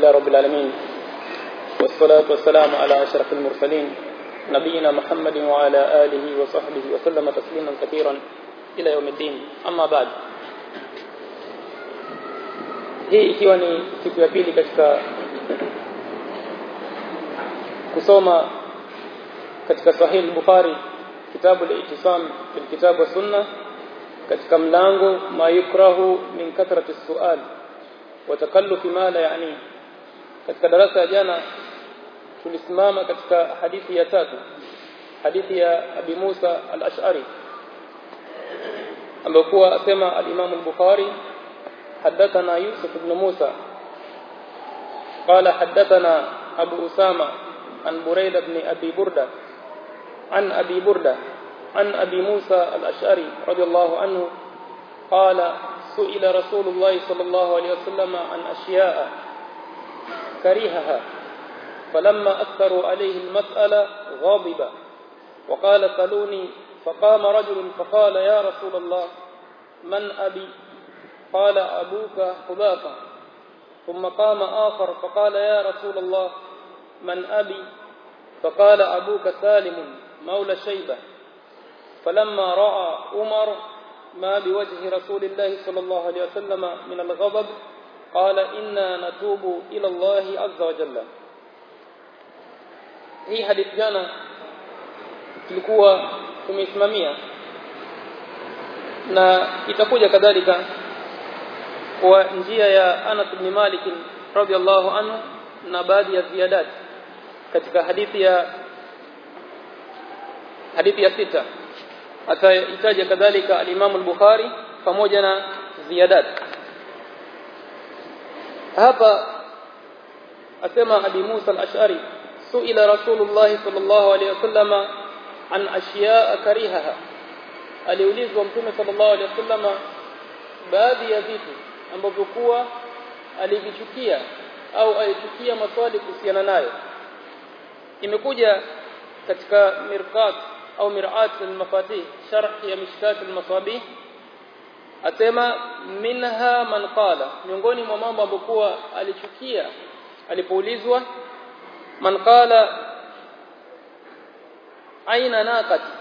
لله رب العالمين والصلاة والسلام على أشرف المرسلين نبينا محمد وعلى آله وصحبه وسلم تسليما كثيرا إلى يوم الدين. أما بعد هي إكيواني سيكو يبيلي كشكا كسوما كشكا صحيح البخاري كتاب الاعتصام في الكتاب والسنة كشكا ملانغو ما يكره من كثرة السؤال وتكلف ما لا يعنيه katika darasa ya jana tulisimama katika hadithi ya tatu hadithi ya Abi Musa al-Ash'ari ambayo kuwa asema al-Imam al-Bukhari حدثنا يوسف بن موسى قال حدثنا أبو أسامة عن بريدة بن أبي بردة عن أبي بردة عن أبي موسى الأشعري رضي الله عنه قال سئل رسول الله صلى الله عليه وسلم عن أشياء كرهها فلما أكثروا عليه المسألة غاضب وقال سلوني فقام رجل فقال يا رسول الله من أبي؟ قال أبوك حذافة ثم قام آخر فقال يا رسول الله من أبي؟ فقال أبوك سالم مولى شيبة. فلما رأى عمر ما بوجه رسول الله صلى الله عليه وسلم من الغضب qala inna natubu ila Allah azza wa jalla hii hadithi jana tulikuwa tumeisimamia na itakuja kadhalika kwa njia ya Anas ibn Malik radhiallahu anhu na baadhi ya ziadat katika hadithi ya hadithi ya sita. Atahitaja kadhalika al-Imam al-Bukhari pamoja na ziadat hapa asema Abi Musa al-Ash'ari suila Rasulullah sallallahu alayhi wasallama an ashiya'a karihaha aliulizwa mtume sallallahu alayhi wasallama baadhi ya vitu ambavyo kuwa alivichukia au alichukia maswali kuhusiana nayo imekuja katika mirqat au mirat al-mafatih sharh ya mishkat al-masabih asema minha man qala. Miongoni mwa mambo ambayo kuwa alichukia alipoulizwa man qala aina naqati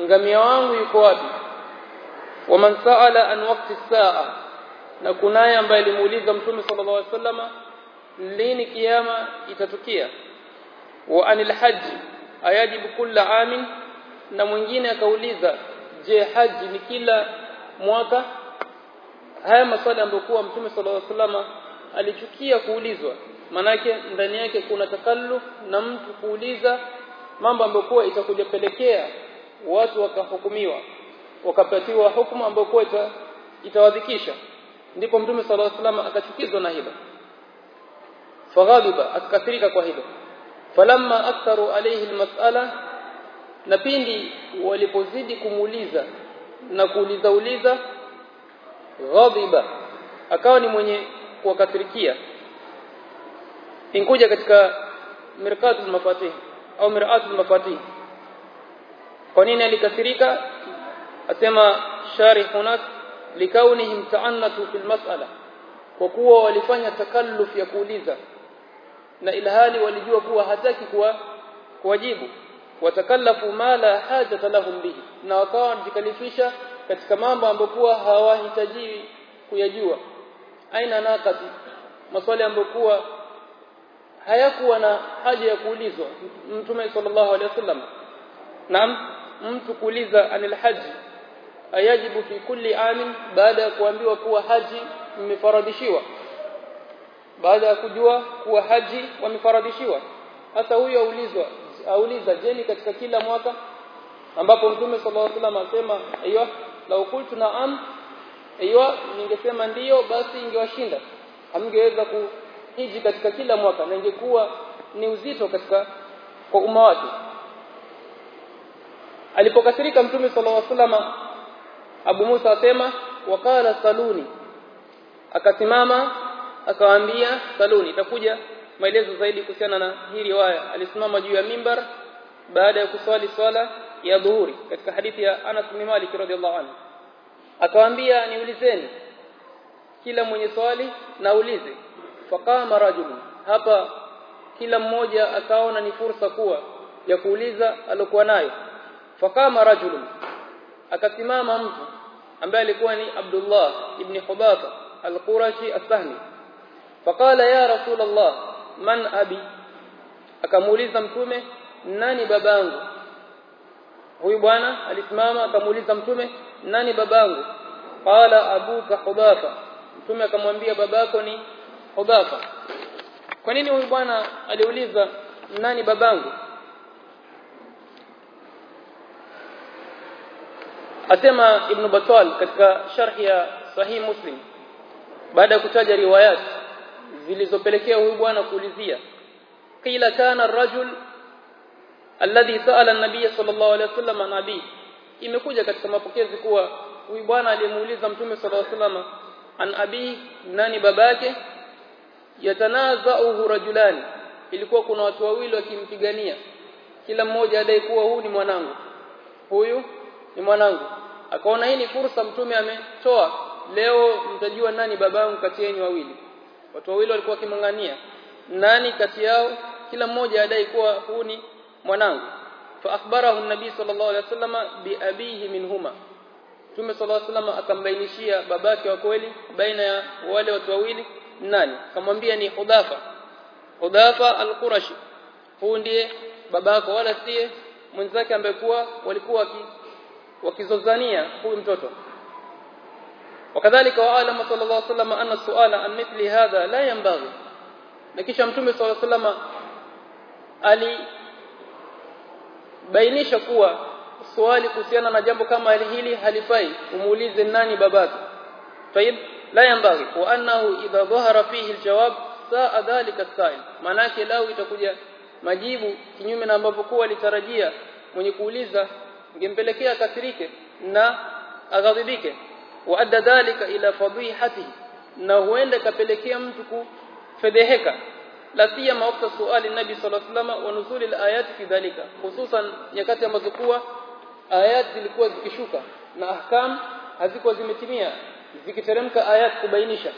ngamia wangu yuko wapi? Wa man saala an waqti saa na kunaye ambaye alimuuliza mtume sallallahu alaihi wasallama lini kiyama itatukia? Wa anil hajj. Ayajibu kulla amin. Na mwingine akauliza je haji ni kila mwaka. Haya maswali ambayo mtume mtume sallallahu alaihi وسلم alichukia kuulizwa. Manake ndani yake kuna takalluf na mtu kuuliza mambo ambayo itakujapelekea itakuja pelekea watu wakahukumiwa wakapatiwa hukumu ambayo ita, itawadhikisha. Ndipo mtume sallallahu alaihi wasallam akachukizwa na hilo. Faghaliba akakasirika kwa hilo. Falamma aktharu alayhi almas'ala na pindi walipozidi kumuuliza na kuuliza uliza ghadhiba. Akawa ni mwenye kuwakasirikia. Inkuja katika mirqatul mafatih au mir'atul mafatih. Kwa nini alikasirika? Asema sharih hunak likaunihim ta'annatu fil mas'ala. Kwa kuwa walifanya takalluf ya kuuliza na ilhali walijua kuwa hataki kuwa kuwajibu watakallafu ma la hajata lahum bihi na wakawa wanajikalifisha katika mambo ambayo kuwa hawahitaji kuyajua. Aina nakati maswali ambayo kuwa hayakuwa na haja ya kuulizwa. Mtume sallallahu alaihi wasallam naam mtu kuuliza anil haji ayajibu fi kulli amin baada ya kuambiwa kuwa haji imefaradishiwa. Baada ya kujua kuwa haji wamefaradishiwa. Hasa huyo aulizwa auliza jeni katika kila mwaka ambapo mtume sallallahu alaihi wasallam asema aiyo la qultu na'am aiyo ningesema ndiyo basi ingewashinda. Hamngeweza kuhiji katika kila mwaka na ingekuwa ni uzito katika kwa umma wake. Alipokasirika mtume sallallahu alaihi wasallam Abu Musa asema wakala saluni. Akasimama akawaambia saluni itakuja maelezo zaidi kuhusiana na hii riwaya alisimama juu ya mimbar baada ya kuswali swala ya dhuhuri katika hadithi ya Anas bin Malik radhiallahu anhu. Akawaambia niulizeni. Kila mwenye swali naulize faqama rajul hapa kila mmoja akaona ni fursa kuwa ya kuuliza alokuwa nayo. Faqama rajul akasimama mtu ambaye alikuwa ni Abdullah ibn Hubaba al-Qurashi as-Sahmi. Faqala ya rasul Allah man abi. Akamuuliza mtume nani babangu? Huyu bwana alisimama akamuuliza mtume nani babangu? Qala abuka hudafa. Mtume akamwambia babako ni hudafa. Kwa nini huyu bwana aliuliza nani babangu? Asema ibn batal katika sharhi ya sahih muslim baada ya kutaja riwayat zilizopelekea huyu bwana kuulizia kila kana ar-rajul alladhi sa'ala an-nabiy sallallahu alayhi wasallam an imekuja katika mapokezi kuwa huyu bwana aliyemuuliza mtume sallallahu alayhi wasallam an abi nani babake? Yatanazauhu rajulani. Ilikuwa kuna watu wawili wakimpigania. Kila mmoja adai kuwa huu ni mwanangu. Huyu ni mwanangu. Akaona hii ni fursa mtume ametoa. Leo mtajua nani babangu kati yenu wawili watu wawili walikuwa wakimngania nani kati yao? Kila mmoja adai kuwa huu ni mwanangu. Fa akhbarahu an-nabi sallallahu alaihi wasallam bi abihi minhuma. Mtume sallallahu alaihi wasallam akambainishia babake wa kweli baina ya wale watu wawili nani? Akamwambia ni hudafa Hudhafa al-Qurashi. Huu ndiye babako wala siye mwenzake ambaye kuwa walikuwa wakizozania huyu mtoto wakadhalika waalama sallallahu alaihi wasallam anna suala an mithli hadha la yanbaghi. Na kisha mtume sallallahu alaihi wasallam alibainisha kuwa swali kuhusiana na jambo kama hili halifai. Umuulize nani babako? Tayib la yanbaghi. Wa annahu idha dhahara fihi aljawab saa dhalika as-sa'il. Manake lao itakuja majibu kinyume na ambavyo kuwa alitarajia mwenye kuuliza ingempelekea kasirike na aghadhibike waadda dhalika ila fadhihati na huenda kapelekea mtu kufedheheka. La siyama wakati suali nabi sallallahu alayhi wasallam wa alayat fi dhalika hususan nyakati ambazo kuwa ayat zilikuwa zikishuka na ahkam hazikuwa zimetimia zikiteremka ayat kubainisha.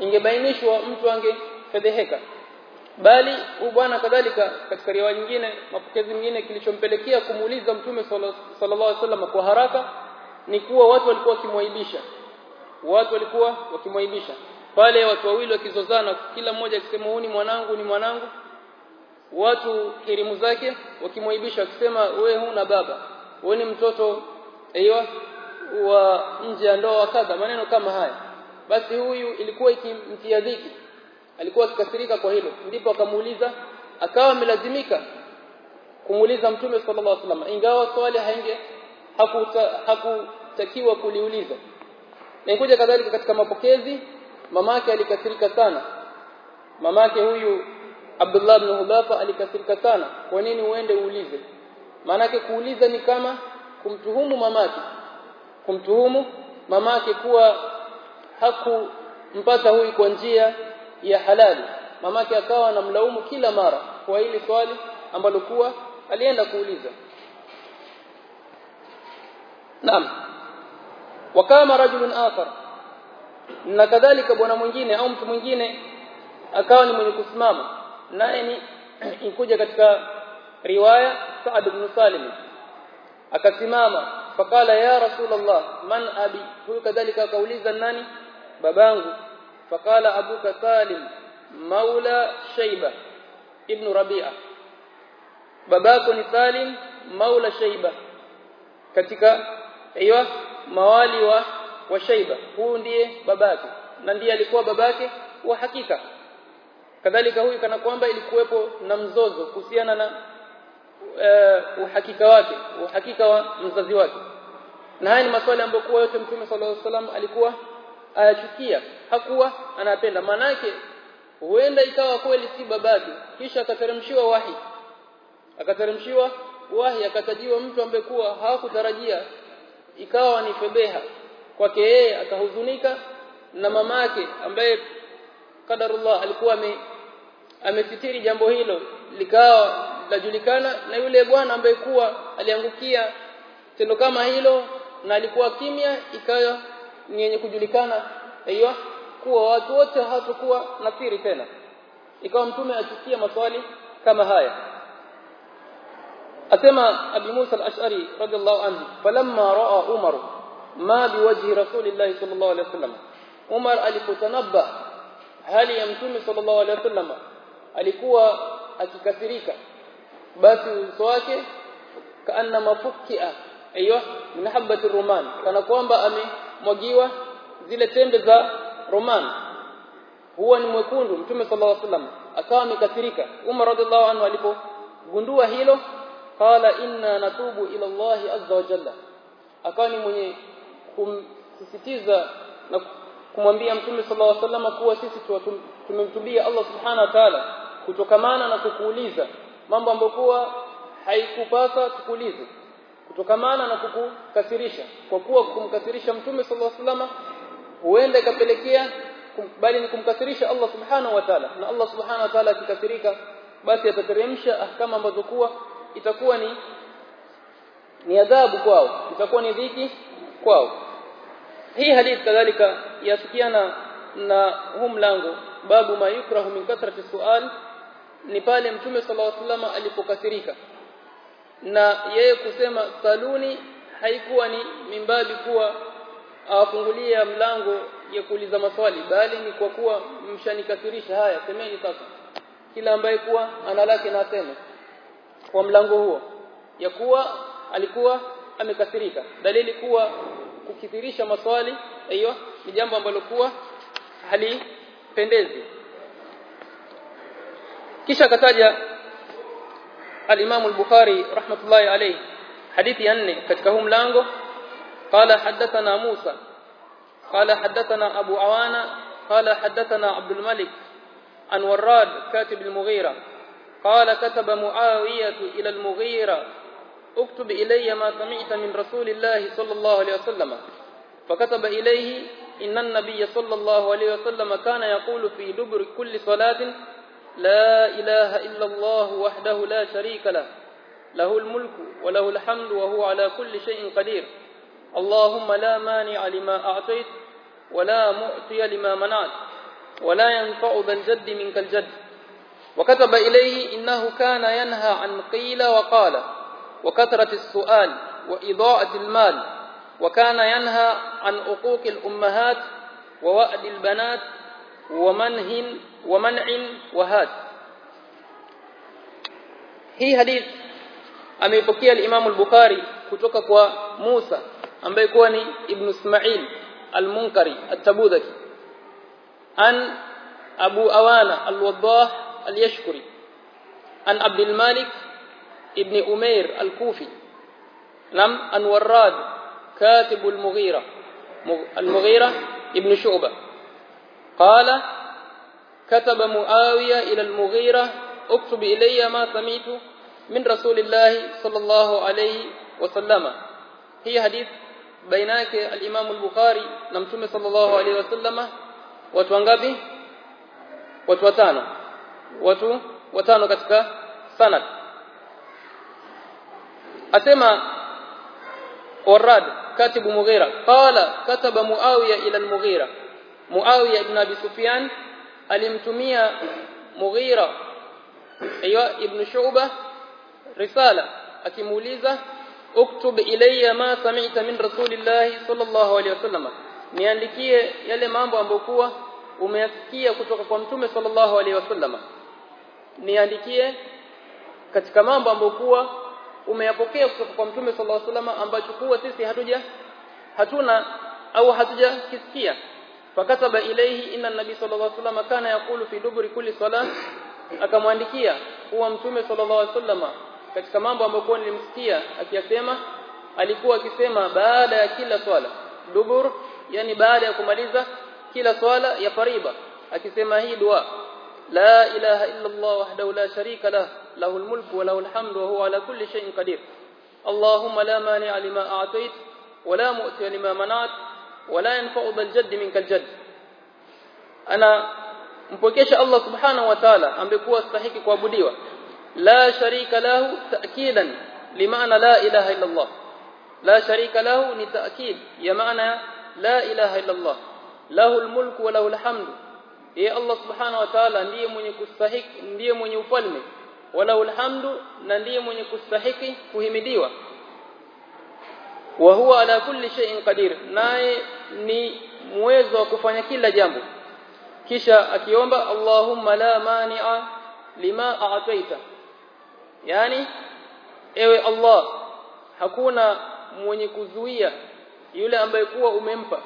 Ingebainishwa mtu angefedheheka. Bali bwana kadhalika katika riwaya nyingine mapokezi mengine kilichompelekea kumuuliza mtume sallallahu alaihi wasallam kwa haraka ni kuwa watu walikuwa wakimwaibisha. Watu walikuwa wakimwaibisha. Pale watu wawili wakizozana kila mmoja akisema huyu ni mwanangu ni mwanangu. Watu kirimu zake wakimwaibisha wakisema wewe huna baba. Wewe ni mtoto aiyo wa nje ya ndoa kadha. Maneno kama haya. Basi huyu ilikuwa ikimtia dhiki. Alikuwa akikasirika kwa hilo. Ndipo akamuuliza akawa amelazimika kumuuliza mtume sallallahu alaihi wasallam ingawa swali hainge hakutakiwa kuliuliza na ikuja kadhalika katika mapokezi mamake alikasirika sana. Mamake huyu Abdullah ibn hudhafa alikasirika sana. Kwa nini uende uulize? Maanake kuuliza ni kama kumtuhumu mamake. Kumtuhumu mamake kuwa hakumpata huyu kwa njia ya halali. Mamake akawa anamlaumu kila mara kwa hili swali ambalo kuwa alienda kuuliza. Naam. Wakama rajulun akhar. Na kadhalika bwana mwingine au mtu mwingine akawa ni mwenye kusimama. Naye ni ikuja katika riwaya Sa'ad ibn Salim. Akasimama fakala ya Rasulullah man abi huyu kadhalika akauliza nani babangu fakala abuka Salim maula Shayba ibn Rabi'a babako ni Salim maula Shayba katika aiyo mawali wa wa Shaiba huyu ndiye babake na ndiye alikuwa babake wa hakika. Kadhalika huyu kana kwamba ilikuwepo na mzozo kuhusiana na uh, uhakika wake uhakika wa mzazi wake. Na haya ni maswali ambayo kwa yote mtume صلى الله alikuwa ayachukia. Hakuwa anapenda manake huenda ikawa kweli si babake kisha akateremshiwa wahi. Akateremshiwa wahi akatajiwa mtu ambaye kuwa hakutarajia ikawa ni fedheha. Kwake yeye akahuzunika na mamake ambaye kadarullah alikuwa ame amefitiri jambo hilo likawa lajulikana na yule bwana ambaye kuwa aliangukia tendo kama hilo na alikuwa kimya ikawa ni yenye kujulikana. Hiyo kuwa watu wote hatakuwa na siri tena. Ikawa mtume achukia maswali kama haya أتم أبي موسى الأشعري رضي الله عنه فلما رأى عمر ما بوجه رسول الله صلى الله عليه وسلم عمر ألي تنبأ هل يمتم صلى الله عليه وسلم ألي كوى أكي بس سواك كأنما فكئ أيوه من حبة الرومان. كان قوام بأمي مجيوة زيلة تندزا رومان. هو نمكون متم صلى الله عليه وسلم أكامي كثيريكا عمر رضي الله عنه ألي غندوا هيلو qala inna natubu ila Allah azza wa jalla. Akawa ni mwenye kumsisitiza na kumwambia mtume sallallahu alaihi wasallam kuwa sisi tumemtubia Allah subhanahu wa ta'ala kutokamana na kukuuliza mambo ambayo kuwa haikupasa tukuulize. Kutokamana na kukukasirisha. Kwa kuwa kumkasirisha mtume sallallahu alaihi wasallam huenda ikapelekea bali ni kumkasirisha Allah subhanahu wa ta'ala. Na Allah subhanahu wa ta'ala akikasirika basi atateremsha ahkama ambazo kuwa itakuwa ni ni adhabu kwao. Itakuwa ni dhiki kwao. Hii hadithi kadhalika yafikiana na huu mlango babu ma yukrahu min kathrati sual ni pale mtume sallallahu alaihi wasallam alipokasirika. Na yeye kusema saluni haikuwa ni mimbabi kuwa awafungulia mlango ya kuuliza maswali bali ni kwa kuwa mshanikasirisha. Haya semeni sasa. Kila ambaye kuwa ana lake na aseme kwa mlango huo ya kuwa alikuwa amekasirika. Dalili kuwa kukithirisha maswali hiyo ni jambo ambalo kuwa halipendezi. Kisha kataja al-Imam al-Bukhari rahmatullahi alayhi hadithi ya nne katika huu mlango. Qala hadathana Musa qala hadathana Abu Awana qala hadathana Abdul Malik an Warrad katib al-Mughira. قال كتب معاوية إلى المغيرة اكتب إلي ما سمعت من رسول الله صلى الله عليه وسلم. فكتب إليه إن النبي صلى الله عليه وسلم كان يقول في دبر كل صلاة لا إله إلا الله وحده لا شريك له له الملك وله الحمد وهو على كل شيء قدير. اللهم لا مانع لما أعطيت ولا مؤتي لما منعت ولا ينفع ذا الجد منك الجد. وكتب إليه إنه كان ينهى عن قيل وقال وكثرة السؤال وإضاءة المال وكان ينهى عن عقوق الأمهات ووأد البنات ومنه ومنع وهاد هي حديث أمي بكي الإمام البخاري كتوكك وموسى أم بيكواني ابن اسماعيل المنكري التبوذكي عن أبو أوانا الوضاح al-Yashkuri an Abdul Malik ibn Umair al-Kufi nam an Warrad كاتب المغيرة المغيرة ابن شعبة. قال كتب معاوية إلى المغيرة اكتب إلي ما سمعت من رسول الله صلى الله عليه وسلم. هي حديث بينك الإمام البخاري نمتم صلى الله عليه وسلم watu wangapi watu watano katika sanad. Asema warad katibu mughira qala kataba muawiya ila al-mughira. Muawiya ibn abi sufyan alimtumia mughira aywa ibn shu'bah risala akimuuliza uktub ilayya ma sami'ta min rasulillahi sallallahu alayhi wasallam. Niandikie yale mambo ambayo kuwa umeyasikia kutoka kwa mtume sallallahu alayhi wasallam niandikie katika mambo ambayo kuwa umeyapokea kutoka kwa mtume sallallahu alaihi wasallam ambacho kuwa sisi hatuja hatuna au hatujakisikia. Fakataba ilayhi inna nabii sallallahu alaihi wasallam kana yaqulu fi duburi kulli salat akamwandikia kuwa mtume sallallahu alaihi wasallam katika mambo ambayo nilimsikia akiyasema alikuwa akisema baada ya kila swala. Dubur yani baada ya kumaliza kila swala ya fariba akisema hii dua لا إله إلا الله وحده لا شريك له له الملك وله الحمد وهو على كل شيء قدير. اللهم لا مانع لما أعطيت ولا مؤتي لما منعت ولا ينفع ذا الجد منك الجد. أنا مبكيش الله سبحانه وتعالى أم بكوا استحقك وابديوا لا شريك له تأكيدا لمعنى لا إله إلا الله. لا شريك له لتأكيد يا لا إله إلا الله. له الملك وله الحمد. Yeye Allah subhanahu wa ta'ala ndiye mwenye kustahiki ndiye mwenye ufalme wa lahul hamdu na ndiye mwenye kustahiki kuhimidiwa wa huwa ala kulli shay'in qadir naye ni muwezo wa kufanya kila jambo kisha akiomba Allahumma la mani'a lima a'taita yani ewe Allah hakuna mwenye kuzuia yule ambaye kuwa umempa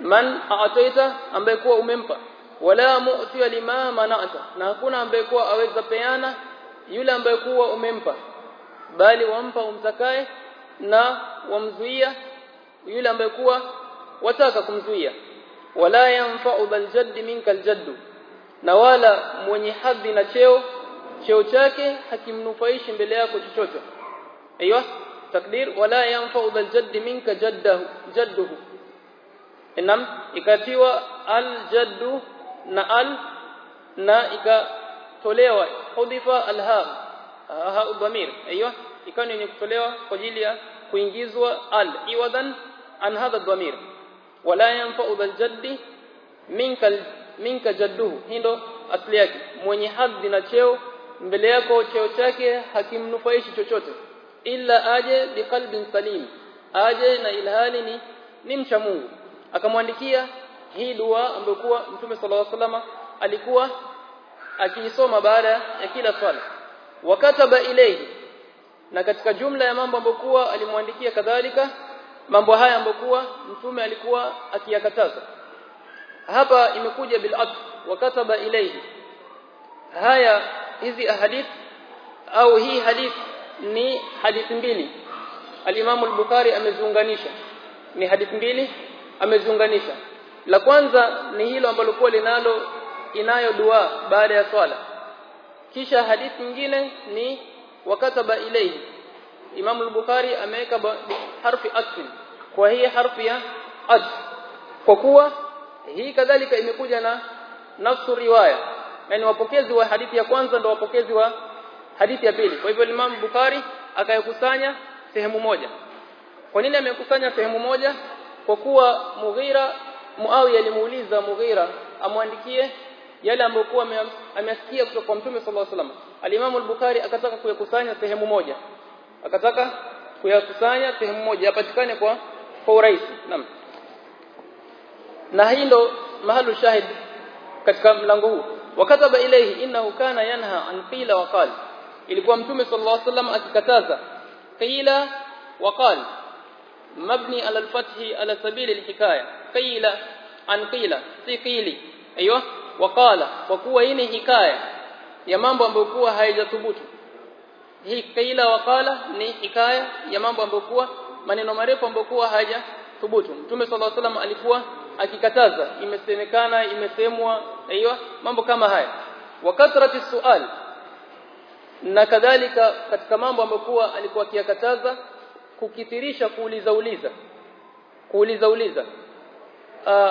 man aataita ambaye kuwa umempa. Wala mu'ti lima mana'ta. Na hakuna ambaye kuwa aweza peana yule ambaye kuwa umempa. Bali wampa umtakaye na wamzuia yule ambaye kuwa wataka kumzuia. Wala yanfa'u bal jadd minka aljaddu na wala mwenye hadhi na cheo cheo chake hakimnufaishi mbele yako chochote. Aiyo takdir. Wala yanfa'u bal jadd minka jaddahu jadduhu inam ikatiwa al jaddu na al na ikatolewa. Hudifa al ha ha dhamir aiywa ikawa ni kutolewa kwa ajili ya kuingizwa al iwadan an hadha dhamir wala yanfa'u al jaddi minka minka jadduhu. Hindo asli yake. Mwenye hadhi na cheo mbele yako cheo chake hakimnufaishi chochote illa aje biqalbin salim. Aje na ilhali ni ni mcha Mungu akamwandikia hii dua ambayo kuwa mtume sallallahu alaihi wasallam alikuwa akiisoma baada ya kila swala. Wakataba ilayhi na katika jumla ya mambo ambayo kuwa alimwandikia kadhalika mambo haya ambayo kuwa mtume alikuwa akiyakataza. Hapa imekuja bil adl wakataba ilayhi. Haya hizi ahadith au hii hadith ni hadithi mbili. al-Imam al-Bukhari ameziunganisha. Ni hadithi mbili ameziunganisha. La kwanza ni hilo ambalo kwa linalo inayo dua baada ya swala. Kisha hadithi nyingine ni wakataba ilayhi. Imam al-Bukhari ameweka harfi atf kwa hii harfi ya atf. Kwa kuwa hii kadhalika imekuja na nafsu riwaya. Yani wapokezi wa hadithi ya kwanza ndio wapokezi wa hadithi ya pili. Kwa hivyo Imam Bukhari akayakusanya sehemu moja. Kwa nini amekusanya sehemu moja kwa kuwa Mughira Muawiya alimuuliza Mughira amwandikie yale ambayo kuwa amesikia kutoka kwa Mtume صلى الله Al-Imam al-Bukhari akataka kuyakusanya sehemu moja. Akataka kuyakusanya sehemu moja yapatikane kwa kwa urahisi. Naam. Na hii ndo mahali shahid katika mlango huu. Wakataba ilayhi innahu kana yanha an qila wa qala. Ilikuwa mtume sallallahu alaihi wasallam akikataza qila wa qala mabni ala al-fath ala sabili al-hikaya. Qila an qila si qili. Aywa wa qala kwa kuwa hii ni hikaya ya mambo ambayo kuwa haijathubutu. Hii qila wa qala ni hikaya ya mambo ambayo kuwa maneno marefu ambayo kuwa hayajathubutu mtume sallallahu alaihi wasallam alikuwa akikataza imesemekana imesemwa aywa mambo kama haya. Wa kathrati sual na kadhalika katika mambo ambayo kuwa alikuwa akiyakataza kukithirisha kuuliza uliza. Kuuliza uliza. Uh,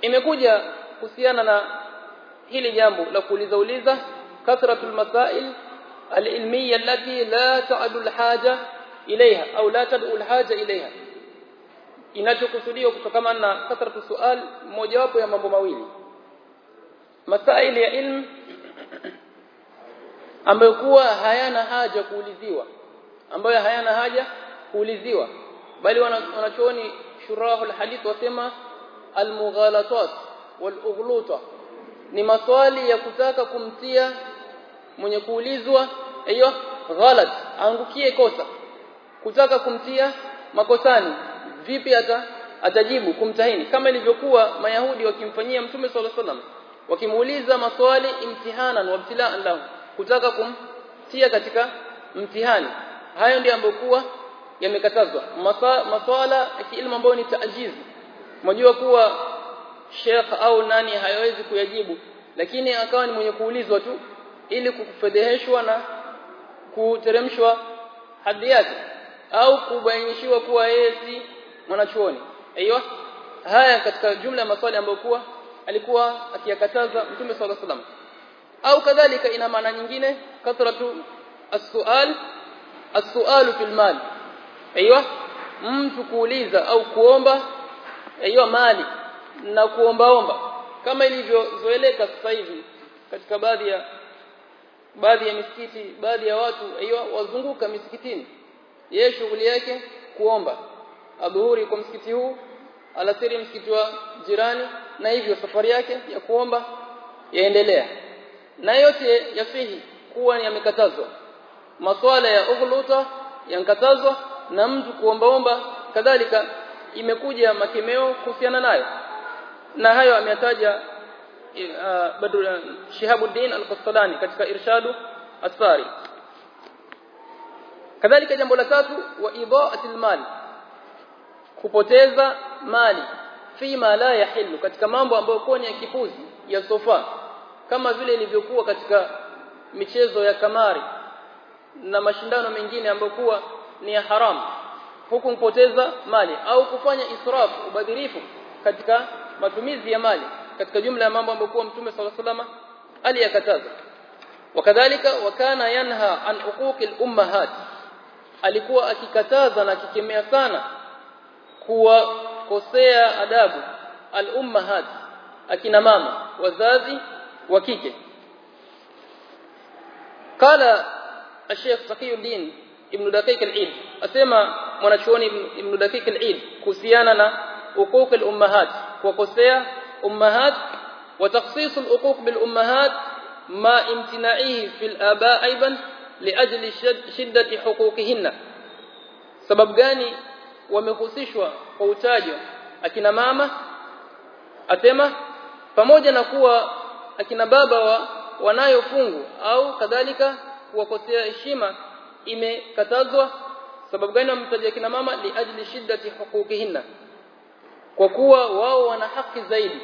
imekuja kuhusiana na hili jambo la kuuliza uliza. Kathratul masail alilmiyya allati la ta'du alhaja ilaiha au la tad'u alhaja ilaiha inachokusudiwa kutokana na kathratu sual mojawapo ya mambo mawili. Masaili ya ilmu ambayo kuwa hayana haja kuuliziwa ambayo hayana haja kuuliziwa. Bali wanachooni shurahul hadith wasema almughalatat walughluta. Ni maswali ya kutaka kumtia mwenye kuulizwa hiyo ghalat aangukie kosa. Kutaka kumtia makosani vipi ata atajibu kumtahini. Kama ilivyokuwa mayahudi wakimfanyia mtume swalla sallam wakimuuliza maswali imtihanan wa ibtilaan lahu kutaka kumtia katika mtihani hayo ndio ambokuwa yamekatazwa. Maswala ya kiilmu ambayo ni taajizi. Mjua kuwa sheikh au nani hayawezi kuyajibu lakini akawa ni mwenye kuulizwa tu ili kufedheheshwa na kuteremshwa hadhi yake au kubainishiwa kuwa yeye si mwanachuoni. Aiyo haya katika jumla ya maswali ambayo kuwa alikuwa akiyakataza mtume alaihi wasallam. Au kadhalika ina maana nyingine kathratu as-su'al as-su'alu fil mal. Aiyo mtu kuuliza au kuomba aiyo mali na kuombaomba. Kama ilivyozoeleka sasa hivi katika baadhi ya baadhi ya misikiti baadhi ya watu hiyo wazunguka misikitini. Yeye shughuli yake kuomba. Adhuhuri kwa msikiti huu alasiri msikiti wa jirani na hivyo safari yake ya kuomba yaendelea. Na yote yafihi kuwa yamekatazwa maswala ya ughluta yankatazwa na mtu kuombaomba kadhalika imekuja makemeo kuhusiana nayo. Na hayo ameyataja uh, Shihabuddin Al-Qastalani katika Irshadu Asfari. Kadhalika jambo la tatu wa idha'atil mal kupoteza mali fima la yahillu katika mambo ambayo kwa ni ya kipuzi ya sofa kama vile ilivyokuwa katika michezo ya kamari na mashindano mengine ambayo kuwa ni ya haramu huku mpoteza mali au kufanya israf ubadhirifu katika matumizi ya mali katika jumla ya mambo ambayo kuwa mtume sallallahu alaihi wasallam aliyakataza. Wakadhalika wakana yanha an uquqil ummahat alikuwa akikataza na akikemea sana kuwakosea adabu al ummahat akina mama wazazi wa kike. Qala الشيخ تقي الدين ابن دقيق العيد. أسمى منشوني ابن دقيق العيد. كسيانا حقوق الأمهات. وكسيا أمهات وتخصيص الحقوق بالأمهات ما امتناعه في الآباء أيضا لأجل شدة حقوقهن. سبب جاني ومخصيشوا قوتاجوا أكنا ماما. أسمى pamoja na kuwa akina baba wa, wanayo au kadhalika kuwakosea heshima imekatazwa. Sababu gani wamtaja kina mama? Li ajli shiddati huquqihinna. Kwa kuwa wao wana haki zaidi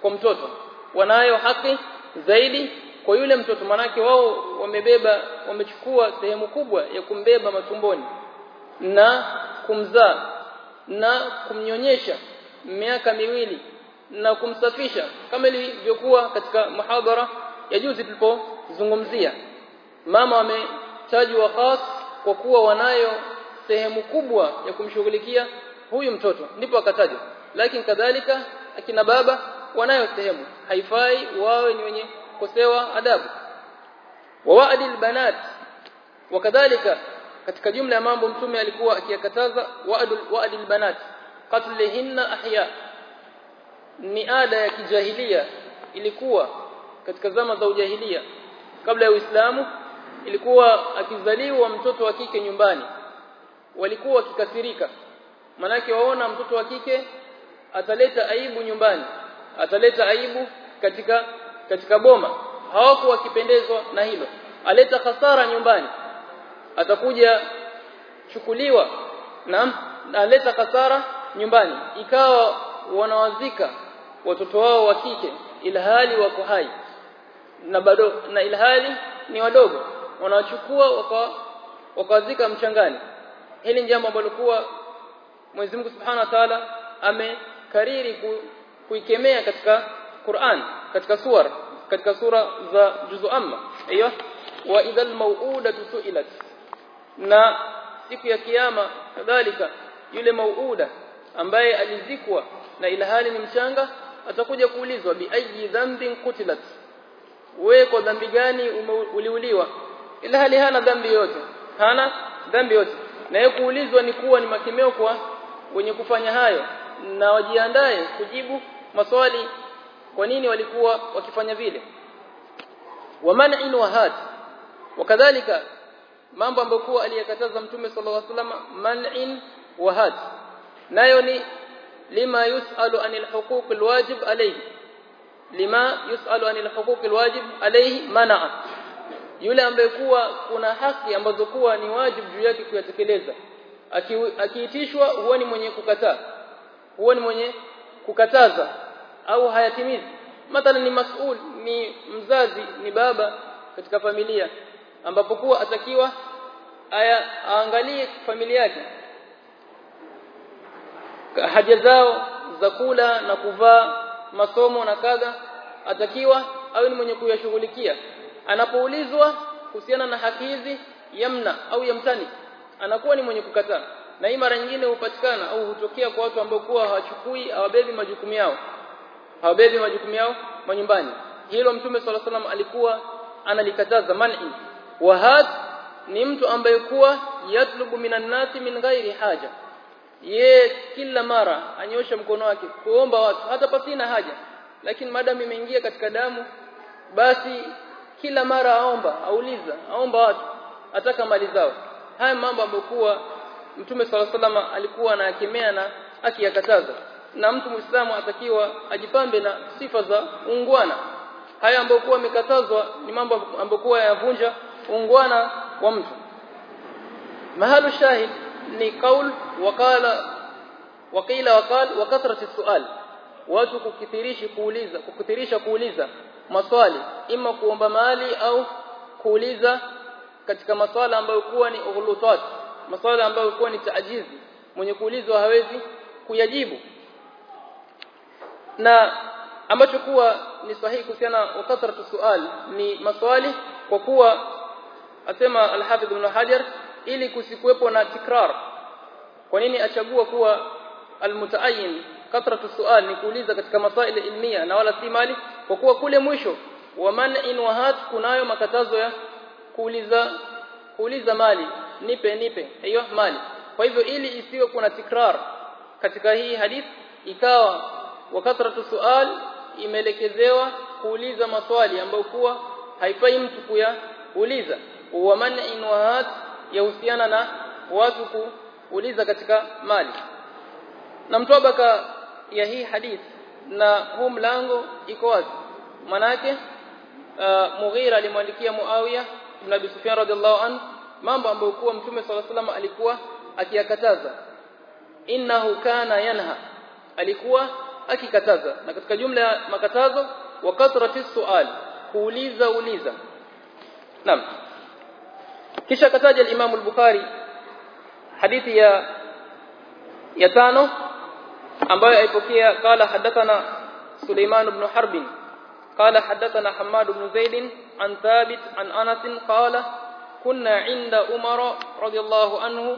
kwa mtoto wanayo haki zaidi kwa yule mtoto. Manake wao wamebeba wamechukua sehemu kubwa ya kumbeba matumboni na kumzaa na kumnyonyesha miaka miwili na kumsafisha kama ilivyokuwa katika muhadhara ya juzi tulipozungumzia mama wametajwa khas kwa kuwa wanayo sehemu kubwa ya kumshughulikia huyu mtoto. Ndipo akatajwa. Lakini kadhalika akina baba wanayo sehemu. Haifai wawe ni wenye kukosewa adabu. Wa wa'di albanat. Wakadhalika katika jumla ya mambo mtume alikuwa akiyakataza wa'd wa'd albanat. Qatlihinna ahya. Ni ada ya kijahilia ilikuwa katika zama za ujahilia kabla ya Uislamu ilikuwa akizaliwa mtoto wa kike nyumbani. Walikuwa wakikasirika. Manake waona mtoto wa kike ataleta aibu nyumbani. Ataleta aibu katika katika boma. Hawakuwa wakipendezwa na hilo. Aleta hasara nyumbani. Atakuja chukuliwa na aleta hasara nyumbani. Ikawa wanawazika watoto wao wa kike ilhali wako hai. Na bado na ilhali ni wadogo wanachukua waka wakawazika mchangani. Hili jambo ambalo kuwa Mwenyezi Mungu Subhanahu wa Ta'ala amekariri ku, kuikemea katika Qur'an katika sura katika sura za juzu amma. Aiyo wa idhal mau'udatu su'ilat. Na siku ya kiyama kadhalika yule mauuda ambaye alizikwa na ilhali ni mchanga atakuja kuulizwa bi ayi dhanbin qutilat. Wewe kwa dhambi gani uliuliwa ilhali hana dhambi yote hana dhambi yote na yeye kuulizwa ni kuwa ni makemeo kwa wenye kufanya hayo. Na wajiandae kujibu maswali kwa nini walikuwa wakifanya vile. Wa man'in wa wakadhalika mambo ambayo kwa aliyakataza mtume sallallahu alaihi wasallam man'in wa had. Nayo ni lima yusalu anil huquq alwajib alayhi. Lima yusalu anil huquq alwajib alayhi man'a yule ambaye kuwa kuna haki ambazo kuwa ni wajibu juu yake kuyatekeleza. Akiitishwa aki huwa ni mwenye kukataa. Huwa ni mwenye kukataza. Au hayatimizi. Mathalan ni masul ni mzazi ni baba katika familia. Ambapo kuwa atakiwa aya aangalie familia yake. Haja zao za kula na kuvaa masomo na kadha atakiwa awe ni mwenye kuyashughulikia anapoulizwa kuhusiana na haki hizi yamna au yamtani anakuwa ni mwenye kukataa. Na hii mara nyingine hupatikana au hutokea kwa watu ambao kuwa hawachukui hawabebi majukumu yao. Hawabebi majukumu yao manyumbani. Hilo mtume swalla salam alikuwa analikataza man'i. Wa had ni mtu ambaye kuwa yatlubu minan nasi min ghairi haja. Ye kila mara anyosha mkono wake kuomba watu hata pasina haja. Lakini madam imeingia katika damu basi kila mara aomba auliza aomba watu ataka mali zao haya mambo ambayokuwa mtume sala salama alikuwa anayakemea na akiyakataza. Na mtu muislamu atakiwa ajipambe na sifa za ungwana haya ambayo kuwa amekatazwa ni mambo ambayo kuwa yavunja ungwana wa mtu. Mahalu shahid ni kaul wakala wakila wakal wa kathrati watu kukithirishi kuuliza kukithirisha kuuliza maswali. Ima kuomba mali au kuuliza katika maswala ambayo kuwa ni ughulutat maswala ambayo kuwa ni taajizi. Mwenye kuulizwa hawezi kuyajibu. Na ambacho kuwa ni sahihi kuhusiana na kathratu sual ni maswali kwa kuwa asema al-Hafidh Ibn Hajar ili kusikuwepo na tikrar. Kwa nini achagua kuwa almutaayin kathratu sual ni kuuliza katika masaili ilmia na wala si mali kwa kuwa kule mwisho wa man'in wa kunayo makatazo ya kuuliza kuuliza mali. Nipe nipe. Hiyo mali. Kwa hivyo ili isiwe kuna tikrar katika hii hadith ikawa wakatratu sual imeelekezewa kuuliza maswali ambayo kuwa haifai mtu kuyauliza. Wa man'in wa yahusiana na watu kuuliza katika mali. Na mtobaka ya hii hadith na huu mlango iko wazi manake uh, Mughira alimwandikia Muawiya ibn Abi Sufyan radhiallahu an mambo ambayo kuwa Mtume صلى الله alikuwa akiyakataza innahu kana yanha alikuwa akikataza na katika jumla ya makatazo wa kathrati sual kuuliza uliza naam kisha kataja al-Imam al-Bukhari hadithi ya ya tano ambayo aipokea qala hadathana Suleiman ibn قال حدثنا حماد بن زيد عن ثابت عن أنس قال كنا عند عمر رضي الله عنه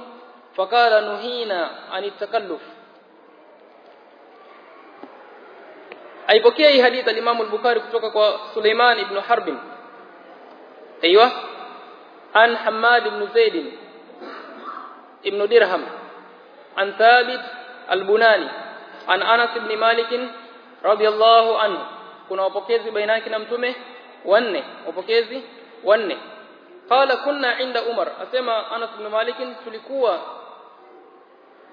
فقال نهينا عن التكلف. أيبكي حديث الإمام البخاري كتوكا سليمان بن حرب أيوة عن حماد بن زيد ابن درهم عن ثابت البناني عن أنس بن مالك رضي الله عنه kuna wapokezi baina yake na mtume? Wanne. Wapokezi? Wanne. Qala kunna inda umar. Asema anas ibn malik tulikuwa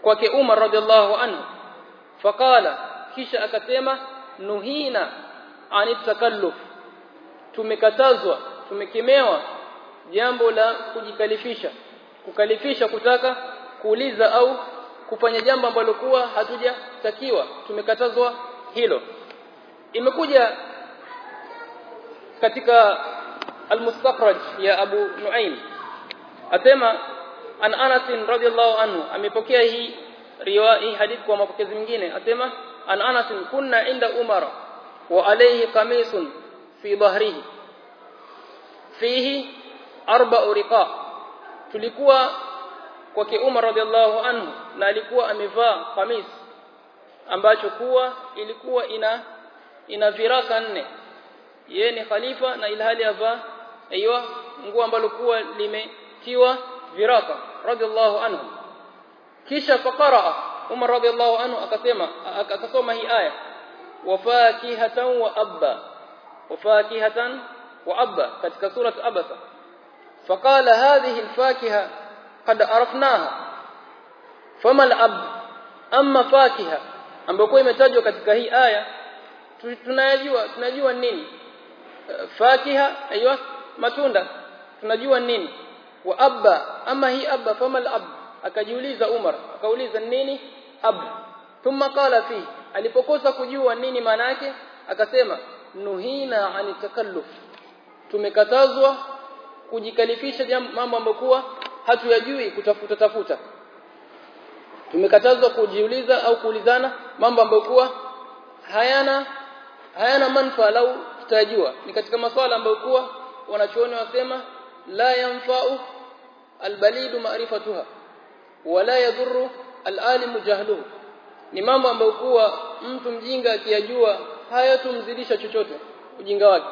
kwake umar radhiallahu anhu. Faqala kisha akasema nuhina anitakalluf tumekatazwa tumekemewa jambo la kujikalifisha. Kukalifisha kutaka kuuliza au kufanya jambo ambalo kuwa hatujatakiwa tumekatazwa hilo imekuja katika al-mustakhraj ya Abu Nuaim asema an Anas radhiyallahu anhu amepokea hii riwaya hadith kwa mapokezi mengine. Atema an Anas kunna inda Umar wa alayhi qamisun fi dhahrihi. Fihi arba'u riqa. Tulikuwa kwake Umar radhiallahu anhu na alikuwa amevaa kamis ambacho kuwa ilikuwa ina ina viraka nne yeye ni khalifa na ilhali avaa aiywa nguo ambalo kuwa limetiwa viraka radhiallahu anhu kisha faqara Umar radhiallahu anhu akasema akasoma hii aya wafakihatan wa abba wafakihatan wa abba katika surat abasa فقال هذه الفاكهة قد عرفناها فما الأب أما فاكهة ambayo imetajwa katika hii aya tunayajua tunajua nini? Fakiha aywa matunda tunajua nini? Wa abba ama hii abba famal al-ab akajiuliza Umar akauliza nini? Ab thumma qala fi alipokosa kujua nini maana yake akasema nuhina ani takalluf. Tumekatazwa kujikalifisha mambo ambayo kuwa hatuyajui kutafuta tafuta. Tumekatazwa kujiuliza au kuulizana mambo ambayo kuwa hayana hayana manfaa lau tutajua. Ni katika masuala ambayo kuwa wanachuoni wasema la yanfa'u albalidu ma'rifatuha wala yadhurru alalimu jahluhu. Ni mambo ambayo kuwa mtu mjinga akiyajua hayatumzidisha chochote ujinga wake.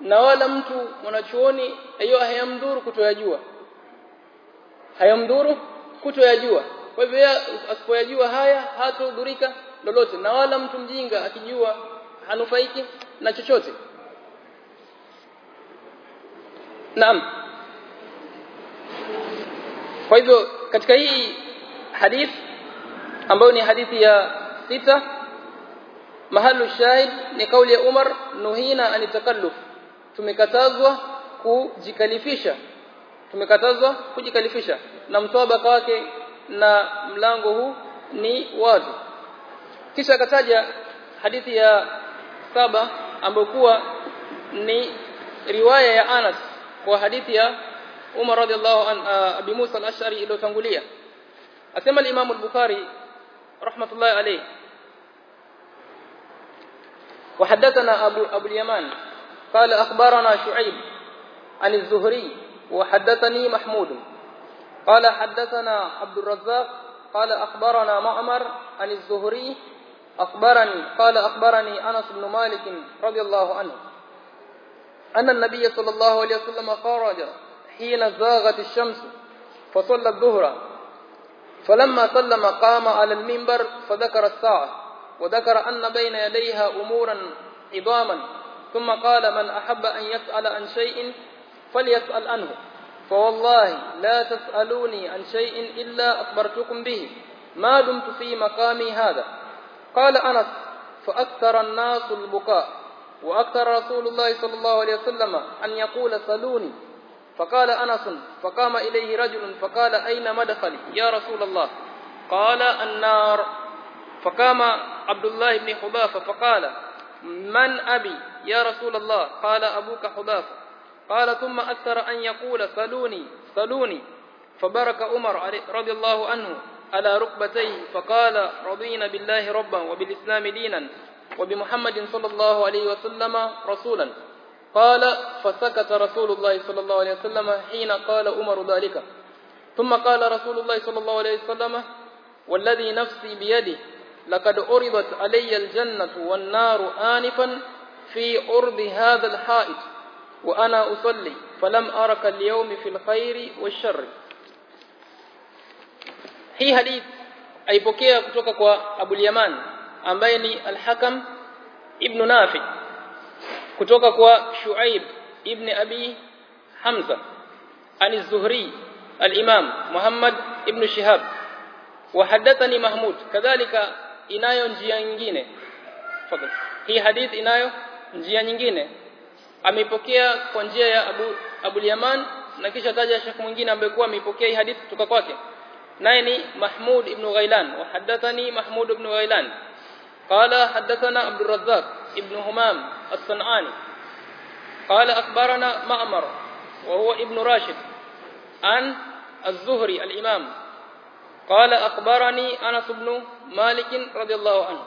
Na wala mtu mwanachuoni hiyo hayamdhuru kutoyajua. Hayamdhuru kutoyajua. Kwa hivyo asipoyajua haya hatodhurika lolote. Na wala mtu mjinga akijua hanufaiki na chochote. Naam. Kwa hivyo katika hii hadith ambayo ni hadithi ya sita mahalu shahid ni kauli ya Umar nuhina anitakalluf tumekatazwa kujikalifisha. Tumekatazwa kujikalifisha. Na mtabaka wake na mlango huu ni wazi. Kisha akataja hadithi ya saba ambayo kuwa ni riwaya ya Anas kwa hadithi ya Umar radhiallahu an uh, Abi Musa al-Ash'ari iliyotangulia asema al-Imam al-Bukhari rahmatullahi alayhi وحدثنا أبو, أبو اليمان قال أخبرنا شعيب عن الزهري وحدثني محمود قال حدثنا عبد الرزاق قال أخبرنا معمر عن الزهري أخبرني قال أخبرني أنس بن مالك رضي الله عنه أن النبي صلى الله عليه وسلم خرج حين زاغت الشمس فصلى الظهر. فلما سلم قام على المنبر فذكر الساعة وذكر أن بين يديها أمورا عظاما. ثم قال من أحب أن يسأل عن شيء فليسأل عنه. فوالله لا تسألوني عن شيء إلا أخبرتكم به. ما دمت في مقامي هذا. قال أنس فأكثر الناس البكاء وأكثر رسول الله صلى الله عليه وسلم أن يقول سلوني. فقال أنس فقام إليه رجل فقال أين مدخلي؟ يا رسول الله. قال النار. فقام عبد الله بن حذافة فقال من أبي؟ يا رسول الله. قال أبوك حذافة قال ثم أكثر أن يقول سلوني سلوني. فبرك عمر رضي الله عنه. على ركبتيه فقال رضينا بالله ربا وبالإسلام دينا وبمحمد صلى الله عليه وسلم رسولا. قال فسكت رسول الله صلى الله عليه وسلم حين قال عمر ذلك. ثم قال رسول الله صلى الله عليه وسلم والذي نفسي بيده لقد عرضت علي الجنة والنار آنفا في عرض هذا الحائط وأنا أصلي فلم أرك اليوم في الخير والشر. Hii hadith aipokea kutoka kwa Abu Yaman ambaye ni Al-Hakam ibn Nafi kutoka kwa Shuaib ibn Abi Hamza al-Zuhri al-Imam Muhammad ibn Shihab. Wa hadathani Mahmud kadhalika inayo njia nyingine. Hii hadith inayo njia nyingine. Ameipokea kwa njia ya Abu Abu Yaman na kisha taja shekh mwingine ambaye kwa ameipokea hii hadith kutoka kwake Mahmud ibn Ghailan wa hadathani Mahmud ibn Ghailan قال حدثنا عبد الرزاق ابن همام الصنعاني قال أخبرنا معمر وهو ابن راشد عن الزهري الإمام قال أخبرني أنس بن مالك رضي الله عنه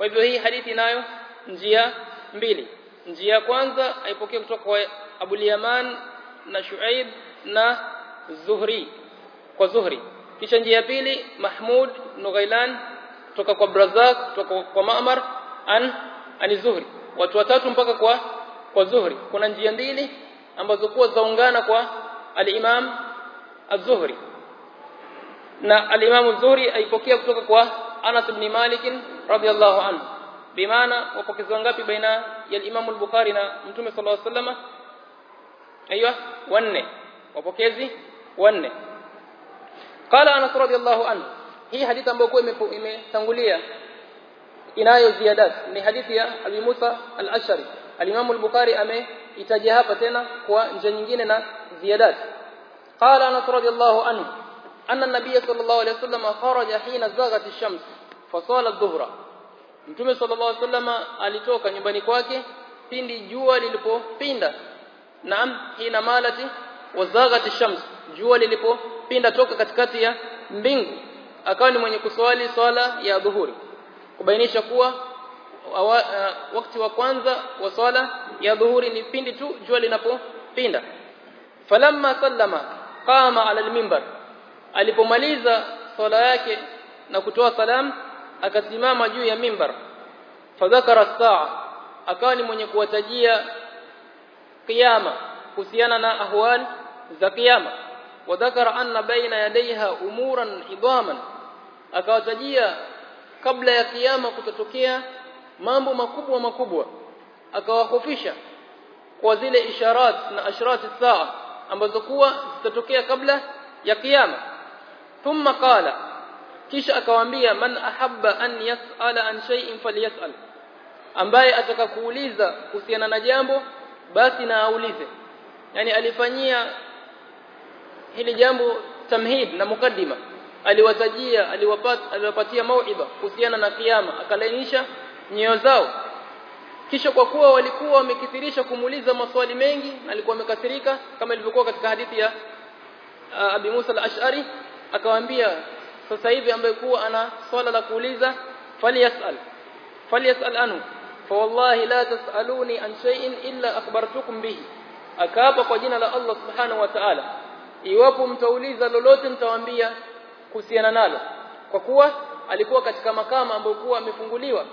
وهذه hii hadithi nayo njia mbili njia ya kwanza aipokea kutoka kwa Abu Yaman na Shuaib kisha njia ya pili Mahmud Nughailan kutoka kwa Brazak kutoka kwa Ma'mar an ani Zuhri. Watu watatu mpaka kwa kwa Zuhri. Kuna njia mbili ambazo kuwa zaungana kwa alimam az-Zuhri. Na al-Imam az-Zuhri aipokea kutoka kwa Anas ibn Malik radhiyallahu anhu. Bimaana wapokezi wangapi baina ya al-Imam al-Bukhari na Mtume sallallahu alayhi wasallam? Aiywa wanne. Wapokezi wanne قال انس رضي الله عنه hii hadithi ambayo kwa imetangulia inayo ziyadat ni hadithi ya Abi Musa al-Ashari al-Imam al-Bukhari ameitaja hapa tena kwa njia nyingine na ziyadat قال انس رضي الله عنه ان النبي صلى الله عليه وسلم خرج حين زاغت الشمس فصلى الظهر Mtume sallallahu alaihi wasallam alitoka nyumbani kwake pindi jua lilipopinda naam hina malati wazagati shams jua lilipopinda toka katikati ya mbingu. Akawa ni mwenye kuswali swala ya dhuhuri. Kubainisha kuwa awa, uh, wakati wa kwanza wa swala ya dhuhuri ni pindi tu jua linapopinda. Falamma sallama qama ala almimbar alipomaliza swala yake na kutoa salam akasimama juu ya mimbar fadhakara saa akawa ni mwenye kuwatajia kiyama kuhusiana na ahwal za kiyama wadhakara anna baina yadayha umuran idhaman akawatajia kabla ya kiyama kutatokea mambo makubwa makubwa akawahofisha kwa zile isharat na asharat saa ambazo kuwa zitatokea kabla ya kiyama thumma qala kisha akawaambia man ahabba an yas'ala an shay'in falyas'al ambaye ataka kuuliza kuhusiana na jambo basi na aulize yani alifanyia hili jambo tamhid na mukaddima. Aliwatajia aliwapat, aliwapatia mauiba kuhusiana na kiyama akalainisha nyoyo zao. Kisha kwa kuwa walikuwa wamekithirisha kumuuliza maswali mengi na alikuwa amekasirika kama ilivyokuwa katika hadithi ya uh, Abi Musa al-Ash'ari akawaambia sasa hivi ambaye kuwa ana swala la kuuliza falyasal falyasal anhu. Fa wallahi la tasaluni an shay'in illa akhbartukum bihi akaapa kwa jina la Allah subhanahu wa ta'ala iwapo mtauliza lolote mtawaambia kuhusiana nalo. Kwa kuwa alikuwa katika makama ambayo kuwa amefunguliwa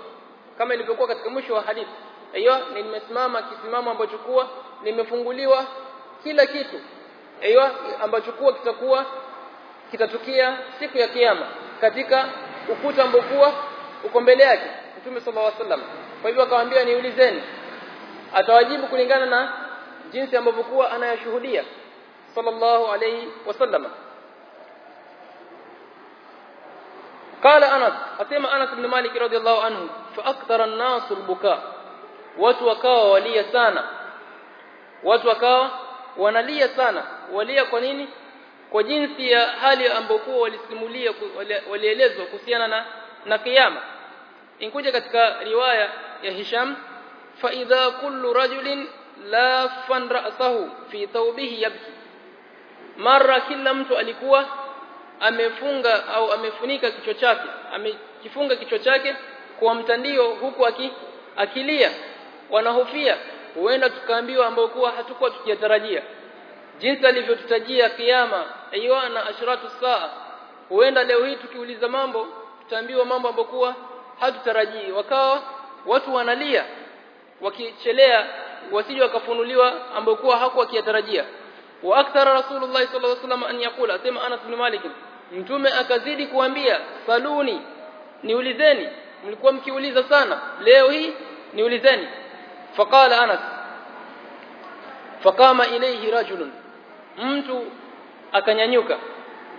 kama ilivyokuwa katika mwisho wa hadithi. Hiyo nimesimama kisimamo ambacho kuwa nimefunguliwa kila kitu. Hiyo ambacho kuwa kitakuwa kitatukia siku ya kiyama katika ukuta ambao kuwa uko mbele yake Mtume sallallahu alaihi wasallam. Kwa hivyo akamwambia niulizeni. Atawajibu kulingana na jinsi ambavyo kuwa anayashuhudia sallallahu alaihi wasallam قال انس اسمع انس بن مالك رضي الله عنه فاكثر الناس البكاء watu wakawa walia sana watu wakawa wanalia sana walia kwa nini kwa jinsi ya hali ambayo walisimulia walielezwa kuhusiana na na kiyama inkuja katika riwaya ya Hisham fa idha kullu rajulin la fan ra'sahu fi thawbihi yabki. Mara kila mtu alikuwa amefunga au amefunika kichwa chake amekifunga kichwa chake kwa mtandio huku aki, akilia wanahofia huenda tukaambiwa ambao kuwa hatukuwa tukiyatarajia. Jinsi alivyotutajia kiyama aiyo na ashratu saa huenda leo hii tukiuliza mambo tutaambiwa mambo ambayo kuwa hatutarajii. Wakawa watu wanalia wakichelea wasije wakafunuliwa ambayo kuwa hakuwa kiyatarajia wa akthara rasulullah sallallahu alaihi wasallam an yakula asema Anas bin Malik mtume akazidi kuambia saluni niulizeni. Mlikuwa mkiuliza sana leo hii niulizeni. Faqala Anas faqama ilayhi rajulun. Mtu akanyanyuka.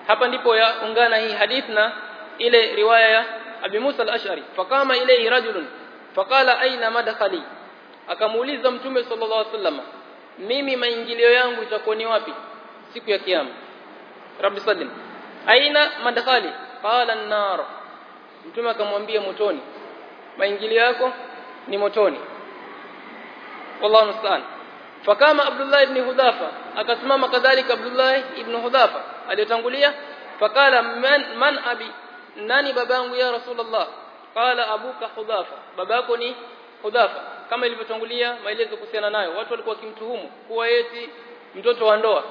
Hapa ndipo yaungana hii hadith na ile riwaya ya Abi Musa al-Ash'ari. Faqama ilayhi rajulun. Faqala aina madkhali akamuuliza mtume sallallahu alaihi wasallam mimi maingilio yangu itakuwa ni wapi siku ya kiyama? Rabbi sallim. Aina madkhali? Qala an-nar. Mtume akamwambia motoni maingilio yako ni motoni. Wallahu musta'an. Fakama abdullah ibn hudhafa akasimama kadhalika abdullah ibn hudafa aliyotangulia. Fakala man, man abi? Nani babangu ya rasulullah? Qala abuka hudhafa. Babako ni hudhafa kama ilivyotangulia maelezo kuhusiana nayo watu walikuwa wakimtuhumu kuwa eti mtoto wa ndoa.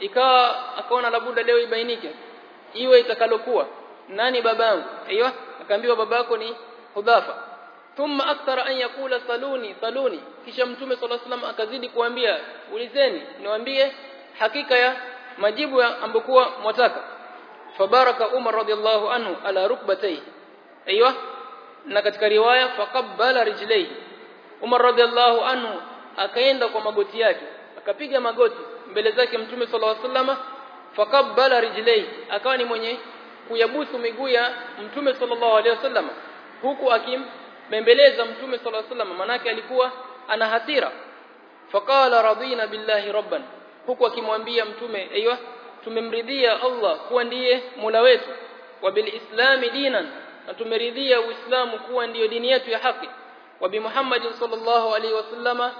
Ikawa akaona labuda leo ibainike iwe itakalokuwa nani babangu? Aiyo akaambiwa babako ni hudhafa thumma akthara an yakula saluni saluni. Kisha mtume sallallahu salam akazidi kuambia ulizeni niwaambie hakika ya majibu ambokuwa mwataka. Fabaraka umar radhiallahu anhu ala rukbatayhi. Aiyo na katika riwaya faqabbala rijlai umar radhiallahu anhu akaenda kwa magoti yake akapiga magoti mbele zake mtume sallallahu alaihi wasallam faqabbala rijlai akawa ni mwenye kuyabusu miguu ya mtume sallallahu alaihi wasallam huku akimbembeleza mtume sallallahu alaihi wasallam. Manake alikuwa ana hasira. Faqala radina billahi rabban huku akimwambia mtume aiywa tumemridhia Allah kuwa ndiye Mola wetu wa bilislami dinan na tumeridhia uislamu kuwa ndiyo dini yetu ya haki. Wa bi Muhammad sallallahu alaihi wasallama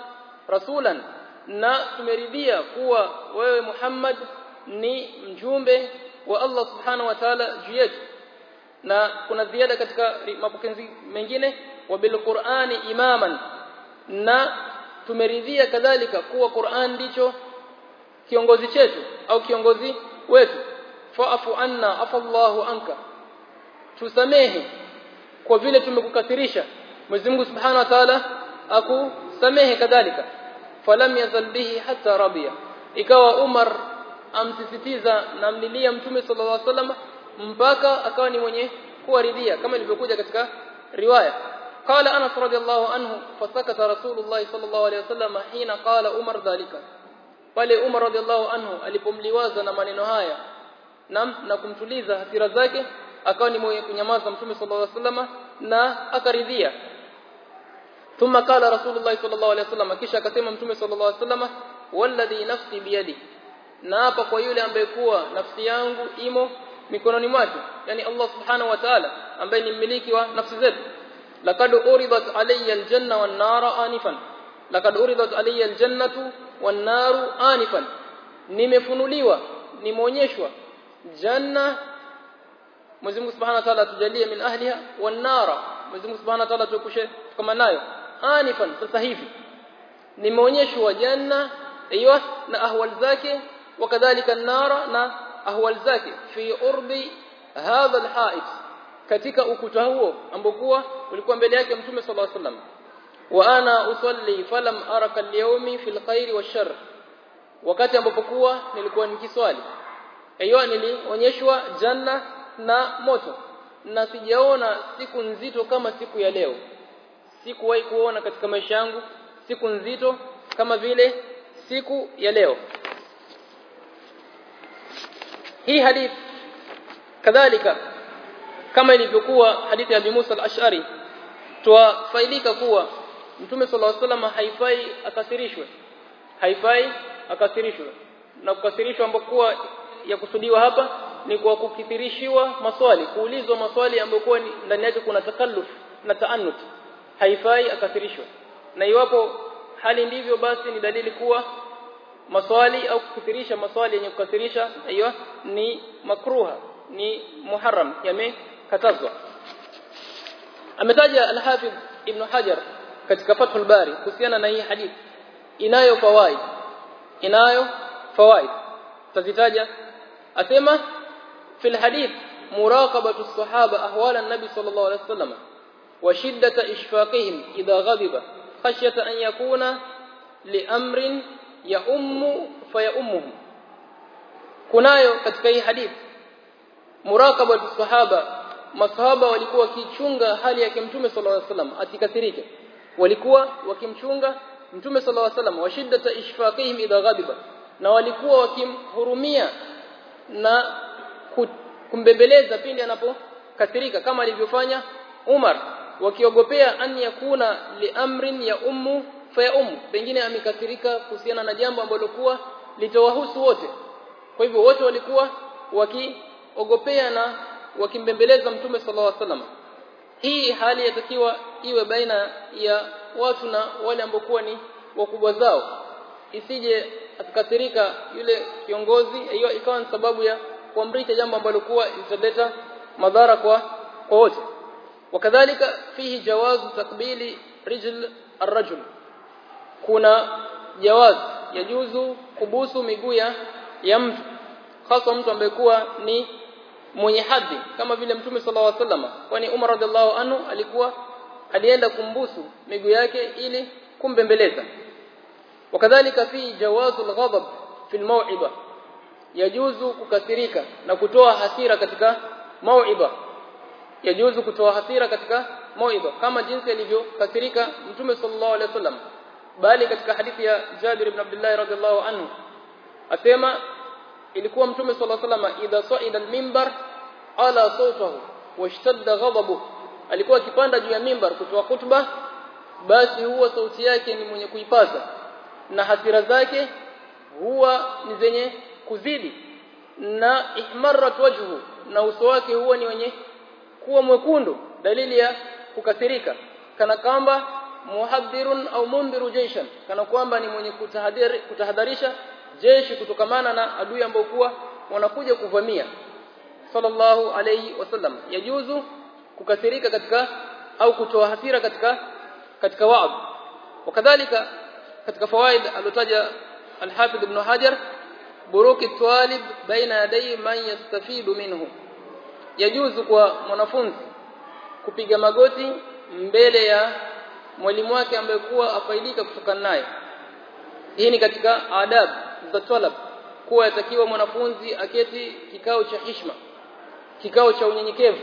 rasulan na tumeridhia kuwa wewe Muhammad ni mjumbe wa Allah subhanahu wa ta'ala juu yetu. Na kuna ziada katika mapokezi mengine. Wa bil Qur'ani imaman na tumeridhia kadhalika kuwa Qur'an ndicho kiongozi chetu au kiongozi wetu. Fa'fu anna afallahu anka tusamehe kwa vile tumekukathirisha Mwenyezi Mungu Subhanahu wa Ta'ala akusamehe kadhalika falam yazal bihi hatta radiya ikawa Umar amsisitiza na mlilia mtume sallallahu alaihi wasallam mpaka akawa ni mwenye kuwaridhia kama ilivyokuja katika riwaya قال انس رضي الله عنه فسكت رسول الله صلى الله عليه وسلم حين قال عمر ذلك pale Umar radhiallahu anhu alipomliwaza na maneno haya na, na kumtuliza hasira zake akawa ni mwenye kunyamaza mtume sallallahu alaihi wasallam na akaridhia thumma qala rasulullah sallallahu alaihi wasallam kisha akasema mtume sallallahu alaihi wasallam walladhi nafsi biyadi na hapa kwa yule ambaye kuwa nafsi yangu imo mikononi mwake yani Allah subhanahu wa ta'ala ambaye ni mmiliki wa nafsi zetu laqad uridat alayya aljanna wan nara anifan laqad uridat alayya aljannatu wan naru anifan nimefunuliwa nimeonyeshwa janna Mwenyezi Mungu Subhanahu wa Ta'ala tujalie min ahliha wan nara Mwenyezi Mungu Subhanahu wa Ta'ala tukushe kama nayo anifan sasa hivi. Nimeonyeshwa janna aywa na ahwal zake wakadhalika an-nara na ahwal zake. Fi urbi hadha al-ha'it katika ukuta huo ambokuwa ulikuwa mbele yake mtume sallallahu alaihi wasallam wa ana usalli falam araka al-yawmi fil khair wash-shar wakati ambapo kuwa nilikuwa nikiswali. Aywa nilionyeshwa janna na moto na sijaona siku nzito kama siku ya leo sikuwahi kuona katika maisha yangu siku nzito kama vile siku ya leo hii hadith kadhalika kama ilivyokuwa hadithi ya Abi Musa al-Ash'ari twafaidika kuwa Mtume صلى الله عليه haifai akasirishwe haifai akasirishwe na kukasirishwa ambapo ya kusudiwa hapa ni kwa kukithirishiwa maswali kuulizwa maswali ambayo ndani yake kuna takalluf na taannut. Haifai akathirishwa na iwapo hali ndivyo basi ni dalili kuwa maswali au kukithirisha maswali yenye kukathirisha hiyo ni makruha ni muharram yamekatazwa. Ametaja al-Hafidh Ibn Hajar katika Fathul Bari kuhusiana na hii hadithi inayo fawaid inayo fawaid. Tazitaja asema fil hadith muraqabatu as-sahaba ahwal an-nabi sallallahu alayhi wasallam wa shiddata ishfaqihim idha ghadiba khashyata an yakuna li amrin ya ummu fa ummuhum kunayo katika hii hadithi muraqabatu sahaba masahaba walikuwa wakichunga hali yake mtume sallallahu alaihi wasallam atikasirike walikuwa wakimchunga mtume sallallahu alaihi wasallam washiddata ishfaqihim idha ghadiba na walikuwa wakimhurumia na kumbembeleza pindi anapokasirika kama alivyofanya Umar wakiogopea an yakuna liamrin ya ummu fa ya ummu. Pengine amekasirika kuhusiana na jambo ambalo kuwa litawahusu wote. Kwa hivyo wote walikuwa wakiogopea na wakimbembeleza mtume sallallahu alaihi wasallam. Hii hali yatakiwa iwe baina ya watu na wale ambaokuwa ni wakubwa zao. Isije akakasirika yule kiongozi hiyo ikawa ni sababu ya kuamrisha jambo ambalo kuwa litaleta madhara kwa wote. Wakadhalika fihi jawazu takbili rijl arrajul. Kuna jawaz yajuzu kubusu miguu ya ya mtu. Hasa mtu ambaye kuwa ni mwenye hadhi kama vile mtume sallallahu alaihi wasallam. Kwani Umar radhiallahu anhu alikuwa alienda kumbusu miguu yake ili kumbembeleza. Wakadhalika fi jawazul ghadab fi almau'iba yajuzu kukasirika na kutoa hasira katika mau'iba yajuzu kutoa hasira katika mau'iba kama jinsi alivyokasirika mtume sallallahu alaihi wasallam. Bali katika hadithi ya Jabir ibn Abdullah radhiallahu anhu asema ilikuwa mtume sallallahu alaihi wasallam idha sa'ida al-minbar ala sawtahu washtadda ghadabuhu. Alikuwa akipanda juu ya mimbar kutoa khutba basi huwa sauti yake ni mwenye kuipaza. Na hasira zake huwa ni zenye kuzidi na ihmarat wajhu na uso wake huwa ni wenye kuwa mwekundu dalili ya kukasirika. Kana kwamba muhadhirun au mundhiru jaishan kana kwamba ni mwenye kutahadhari kutahadharisha jeshi kutokamana na adui ambao kuwa wanakuja kuvamia. Sallallahu alayhi wasallam yajuzu kukasirika katika au kutoa hasira katika katika waad. Wakadhalika katika fawaid alotaja al-Hafidh ibn Hajar buruki talib baina yadai man yastafidu minhu. Yajuzu kwa mwanafunzi kupiga magoti mbele ya mwalimu wake ambaye kuwa afaidika kutokana naye. Hii ni katika adab za talab. Kuwa yatakiwa mwanafunzi aketi kikao cha hishma kikao cha unyenyekevu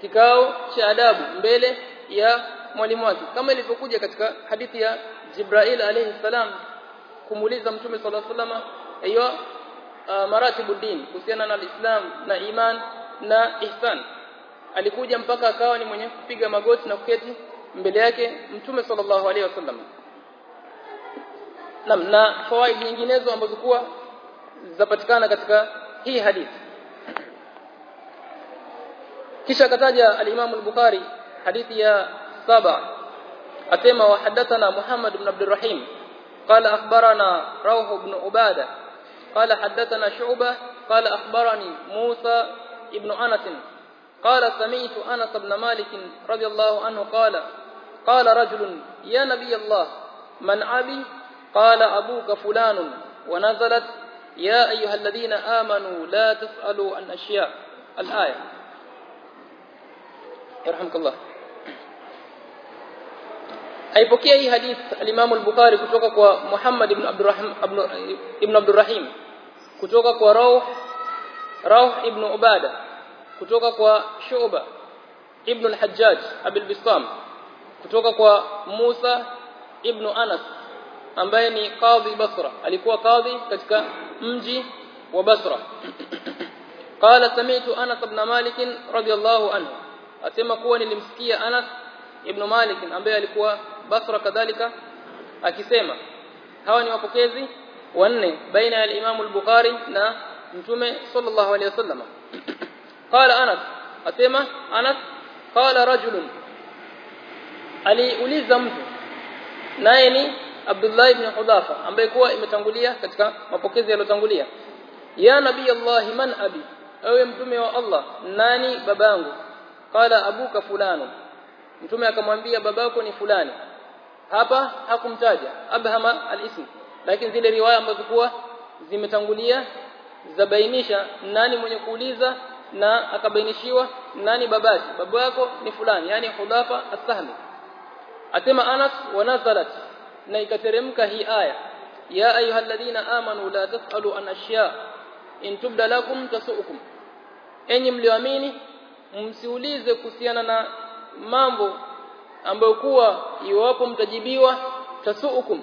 kikao cha adabu mbele ya mwalimu wake. Kama ilivyokuja katika hadithi ya Jibrail alayhi salam kumuuliza mtume sallallahu alaihi wasallam hiyo uh, maratibu din kuhusiana na Islam na iman na ihsan. Alikuja mpaka akawa ni mwenye kupiga magoti na kuketi mbele yake mtume sallallahu alaihi wasallam. Na, na fawaid nyinginezo ambazo kuwa zapatikana katika hii hadithi. Kisha akataja al-Imam al-Bukhari hadithi ya saba. Asema wa hadathana Muhammad ibn Abdurrahim. Qala akhbarana Rawh ibn Ubada. قال حدثنا شعبة قال أخبرني موسى ابن أنس قال سمعت أنس بن مالك رضي الله عنه قال قال رجل يا نبي الله من أبي؟ قال أبوك فلان ونزلت يا أيها الذين آمنوا لا تسألوا عن أشياء. الآية. يرحمك الله. Haipokea hii hadith al-Imam al-Bukhari kutoka kwa Muhammad ibn Abdurrahim ibn Abdurrahim. kutoka kwa Rauh Rauh ibn Ubada kutoka kwa Shu'ba ibn al-Hajjaj Abil Bistam kutoka kwa Musa ibn Anas ambaye ni qadhi Basra alikuwa qadhi katika mji wa Basra قال سمعت أنس بن مالك رضي الله عنه asema kuwa nilimsikia Anas ibn Malik ambaye alikuwa Basra kadhalika akisema hawa ni wapokezi wanne baina ya Imam al-Bukhari na Mtume sallallahu alayhi wasallam qala Anas asema Anas qala rajulun aliuliza mtu naye ni Abdullah ibn Hudhafa ambaye kuwa imetangulia katika mapokezi yaliyotangulia ya nabii Allah man abi ewe mtume wa Allah nani babangu qala abuka fulano mtume akamwambia babako ni fulani hapa hakumtaja abhama alism lakini zile riwaya ambazo kuwa zimetangulia zabainisha nani mwenye kuuliza na akabainishiwa nani babaki babu yako ni fulani yani hudhafa as-sahmi. Atema Anas wa nazalat na ikateremka hii aya ya ayyuhalladhina amanu la tasalu an ashya in tubda lakum tasukum enyi mlioamini msiulize kuhusiana na mambo ambayo kuwa iwapo mtajibiwa tasuukum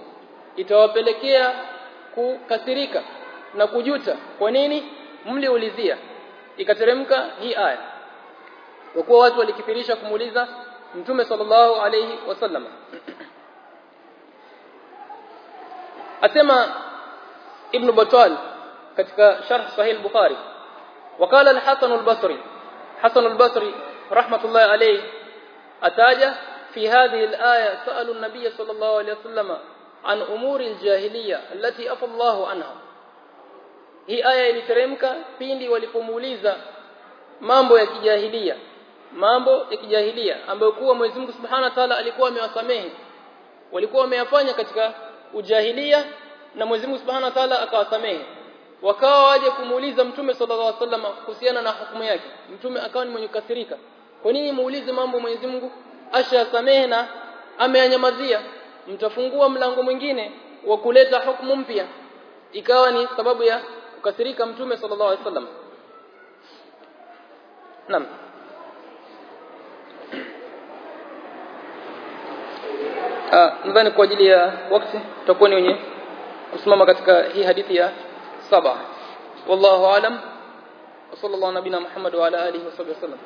itawapelekea kukasirika na kujuta kwa nini mliulizia ikateremka hii aya kwa kuwa watu walikithirisha kumuuliza mtume sallallahu alayhi wasallam asema ibn Battal katika sharh sahih bukhari وقال الحسن البصري حسن البصري رحمه الله عليه اتاجا في هذه الايه سالوا النبي صلى الله عليه وسلم an umuri aljahiliya allati afa Allah anha. Hii aya iliteremka pindi walipomuuliza mambo ya kijahiliya mambo ya kijahilia ambayo kuwa Mwenyezi Mungu Subhanahu wa Ta'ala alikuwa amewasamehe. Walikuwa wameyafanya katika ujahilia na Mwenyezi Mungu Subhanahu wa Ta'ala akawasamehe. Wakawa waje kumuuliza mtume sallallahu alaihi wasallam kuhusiana na hukumu yake. Mtume akawa ni mwenye kukasirika. Kwa nini muulize mambo Mwenyezi Mungu? Ashasamehe na ameyanyamazia mtafungua mlango mwingine wa kuleta hukumu mpya. Ikawa ni sababu ya kukasirika mtume sallallahu alaihi wasallam. Naam. Ah nadhani kwa ajili ya wakati tutakuwa ni wenye kusimama katika hii hadithi ya saba. Wallahu alam. Sallallahu nabina muhammad wa ala alihi wa sahbihi wasallam